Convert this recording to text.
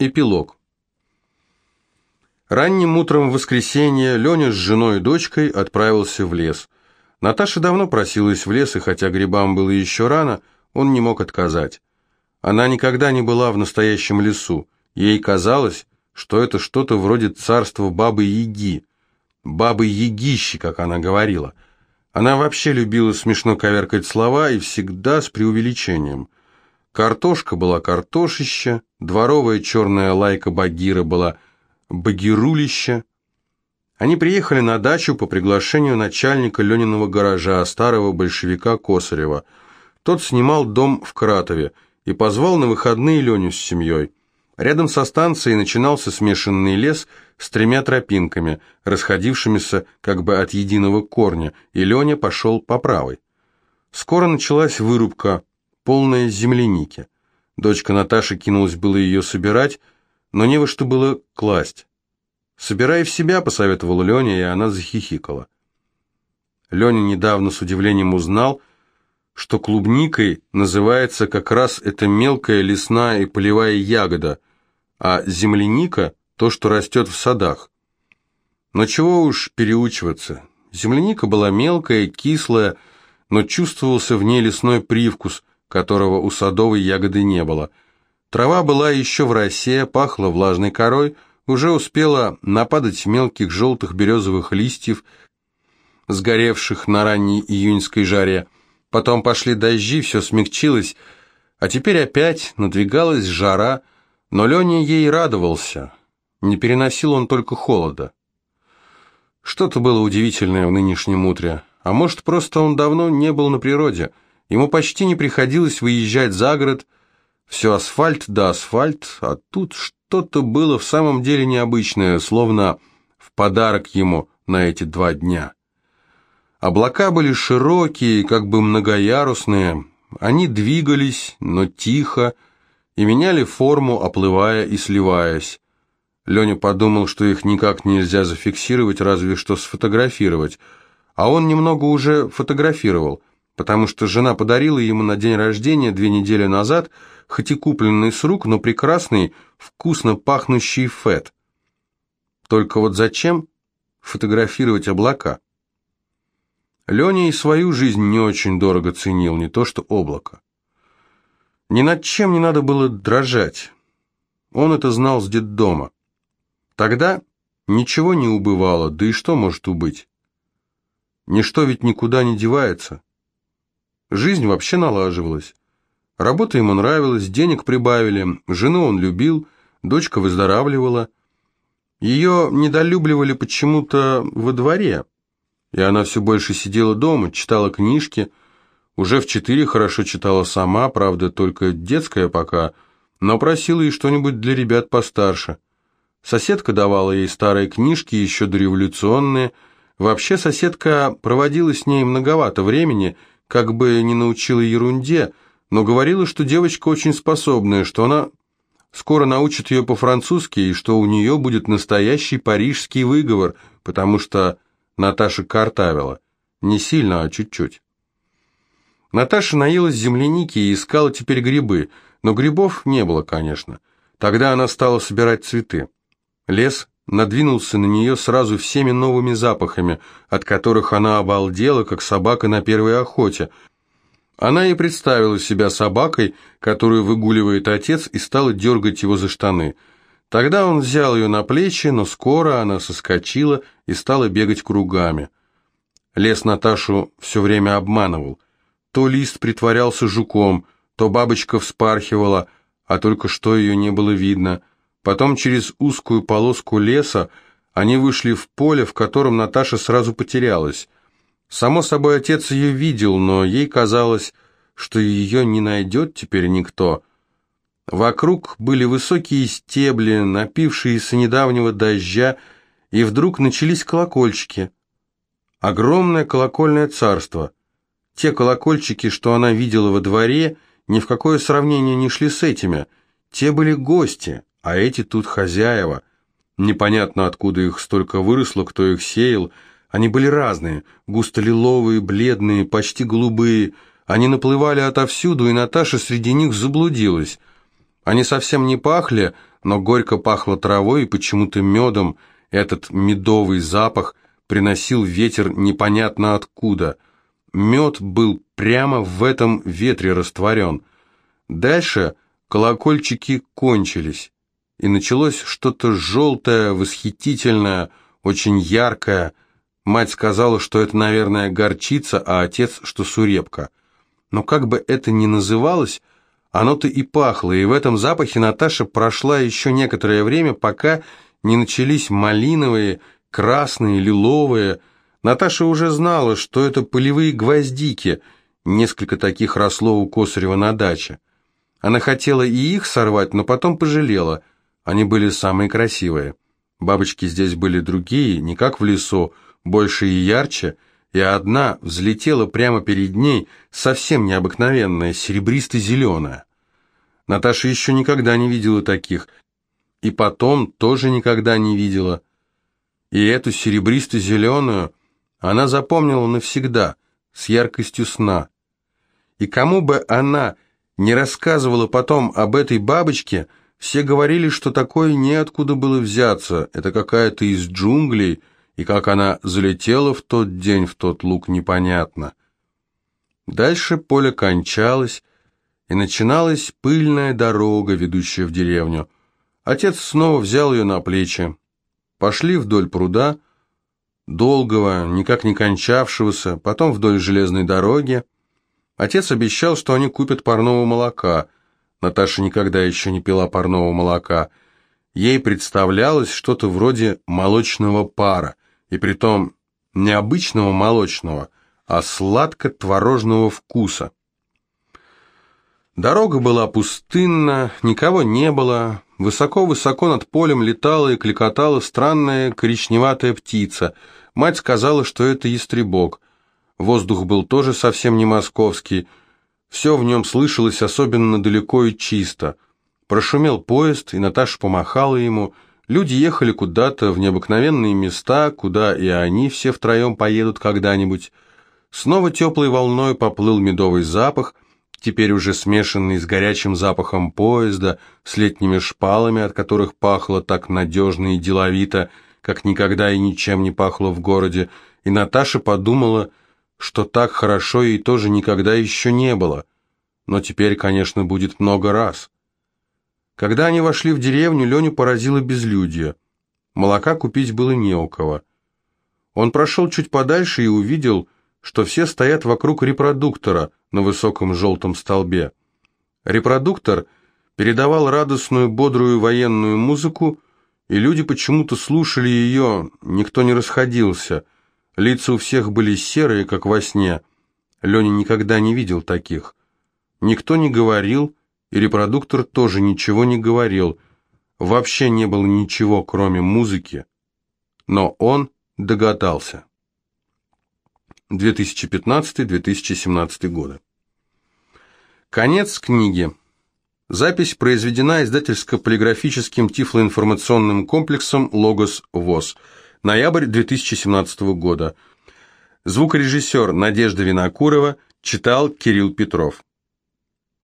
Эпилог. Ранним утром в воскресенье Леня с женой и дочкой отправился в лес. Наташа давно просилась в лес, и хотя грибам было еще рано, он не мог отказать. Она никогда не была в настоящем лесу. Ей казалось, что это что-то вроде царства Бабы-Яги. Бабы-Ягищи, как она говорила. Она вообще любила смешно коверкать слова и всегда с преувеличением – Картошка была картошища, дворовая черная лайка Багира была багирулища. Они приехали на дачу по приглашению начальника Лениного гаража, старого большевика Косарева. Тот снимал дом в Кратове и позвал на выходные Леню с семьей. Рядом со станцией начинался смешанный лес с тремя тропинками, расходившимися как бы от единого корня, и Леня пошел по правой. Скоро началась вырубка полная земляники. Дочка Наташи кинулась было ее собирать, но не во что было класть. «Собирай в себя», — посоветовала Леня, и она захихикала. Леня недавно с удивлением узнал, что клубникой называется как раз эта мелкая лесная и полевая ягода, а земляника — то, что растет в садах. Но чего уж переучиваться. Земляника была мелкая, кислая, но чувствовался в ней лесной привкус — которого у садовой ягоды не было. Трава была еще в росе, пахла влажной корой, уже успела нападать мелких желтых березовых листьев, сгоревших на ранней июньской жаре. Потом пошли дожди, все смягчилось, а теперь опять надвигалась жара, но Леня ей радовался. Не переносил он только холода. Что-то было удивительное в нынешнем утре. А может, просто он давно не был на природе – Ему почти не приходилось выезжать за город, все асфальт да асфальт, а тут что-то было в самом деле необычное, словно в подарок ему на эти два дня. Облака были широкие, как бы многоярусные, они двигались, но тихо, и меняли форму, оплывая и сливаясь. Леня подумал, что их никак нельзя зафиксировать, разве что сфотографировать, а он немного уже фотографировал – потому что жена подарила ему на день рождения две недели назад, хоть и купленный с рук, но прекрасный, вкусно пахнущий фет. Только вот зачем фотографировать облака? Леня и свою жизнь не очень дорого ценил, не то что облако. Ни над чем не надо было дрожать. Он это знал с детдома. Тогда ничего не убывало, да и что может убыть? Ничто ведь никуда не девается. Жизнь вообще налаживалась. Работа ему нравилась, денег прибавили, жену он любил, дочка выздоравливала. Ее недолюбливали почему-то во дворе, и она все больше сидела дома, читала книжки, уже в четыре хорошо читала сама, правда, только детская пока, но просила и что-нибудь для ребят постарше. Соседка давала ей старые книжки, еще дореволюционные. Вообще соседка проводила с ней многовато времени – как бы не научила ерунде, но говорила, что девочка очень способная, что она скоро научит ее по-французски и что у нее будет настоящий парижский выговор, потому что Наташа картавила. Не сильно, а чуть-чуть. Наташа наелась земляники и искала теперь грибы, но грибов не было, конечно. Тогда она стала собирать цветы. Лес надвинулся на нее сразу всеми новыми запахами, от которых она обалдела, как собака на первой охоте. Она и представила себя собакой, которую выгуливает отец, и стала дергать его за штаны. Тогда он взял ее на плечи, но скоро она соскочила и стала бегать кругами. Лес Наташу все время обманывал. То лист притворялся жуком, то бабочка вспархивала, а только что ее не было видно – Потом через узкую полоску леса они вышли в поле, в котором Наташа сразу потерялась. Само собой, отец ее видел, но ей казалось, что ее не найдет теперь никто. Вокруг были высокие стебли, напившиеся недавнего дождя, и вдруг начались колокольчики. Огромное колокольное царство. Те колокольчики, что она видела во дворе, ни в какое сравнение не шли с этими. Те были гости, а эти тут хозяева. Непонятно, откуда их столько выросло, кто их сеял. Они были разные, густо-лиловые, бледные, почти голубые. Они наплывали отовсюду, и Наташа среди них заблудилась. Они совсем не пахли, но горько пахло травой и почему-то медом. Этот медовый запах приносил ветер непонятно откуда. Мед был прямо в этом ветре растворен. Дальше колокольчики кончились, и началось что-то желтое, восхитительное, очень яркое. Мать сказала, что это, наверное, горчица, а отец, что сурепка. Но как бы это ни называлось, оно-то и пахло, и в этом запахе Наташа прошла еще некоторое время, пока не начались малиновые, красные, лиловые. Наташа уже знала, что это полевые гвоздики, несколько таких росло у Косарева на даче. Она хотела и их сорвать, но потом пожалела. Они были самые красивые. Бабочки здесь были другие, не как в лесу, больше и ярче, и одна взлетела прямо перед ней, совсем необыкновенная, серебристо-зеленая. Наташа еще никогда не видела таких, и потом тоже никогда не видела. И эту серебристо-зеленую она запомнила навсегда, с яркостью сна. И кому бы она не рассказывала потом об этой бабочке, все говорили, что такое неоткуда было взяться, это какая-то из джунглей, и как она залетела в тот день в тот луг, непонятно. Дальше поле кончалось, и начиналась пыльная дорога, ведущая в деревню. Отец снова взял ее на плечи. Пошли вдоль пруда, долгого, никак не кончавшегося, потом вдоль железной дороги. Отец обещал, что они купят парного молока. Наташа никогда еще не пила парного молока. Ей представлялось что-то вроде молочного пара, и притом не обычного молочного, а сладко-творожного вкуса. Дорога была пустынна, никого не было. Высоко-высоко над полем летала и кликотала странная коричневатая птица. Мать сказала, что это ястребок. Воздух был тоже совсем не московский. Все в нем слышалось особенно далеко и чисто. Прошумел поезд, и Наташа помахала ему. Люди ехали куда-то в необыкновенные места, куда и они все втроем поедут когда-нибудь. Снова теплой волной поплыл медовый запах, теперь уже смешанный с горячим запахом поезда, с летними шпалами, от которых пахло так надежно и деловито, как никогда и ничем не пахло в городе, и Наташа подумала, что так хорошо ей тоже никогда еще не было. Но теперь, конечно, будет много раз. Когда они вошли в деревню, Леню поразило безлюдье. Молока купить было не у кого. Он прошел чуть подальше и увидел, что все стоят вокруг репродуктора на высоком желтом столбе. Репродуктор передавал радостную, бодрую военную музыку, и люди почему-то слушали ее, никто не расходился. Лица у всех были серые, как во сне. Леня никогда не видел таких. Никто не говорил, и репродуктор тоже ничего не говорил. Вообще не было ничего, кроме музыки. Но он догадался. 2015-2017 годы. Конец книги. Запись произведена издательско-полиграфическим тифлоинформационным комплексом «Логос ВОЗ». Ноябрь 2017 года. Звукорежиссер Надежда Винокурова читал Кирилл Петров.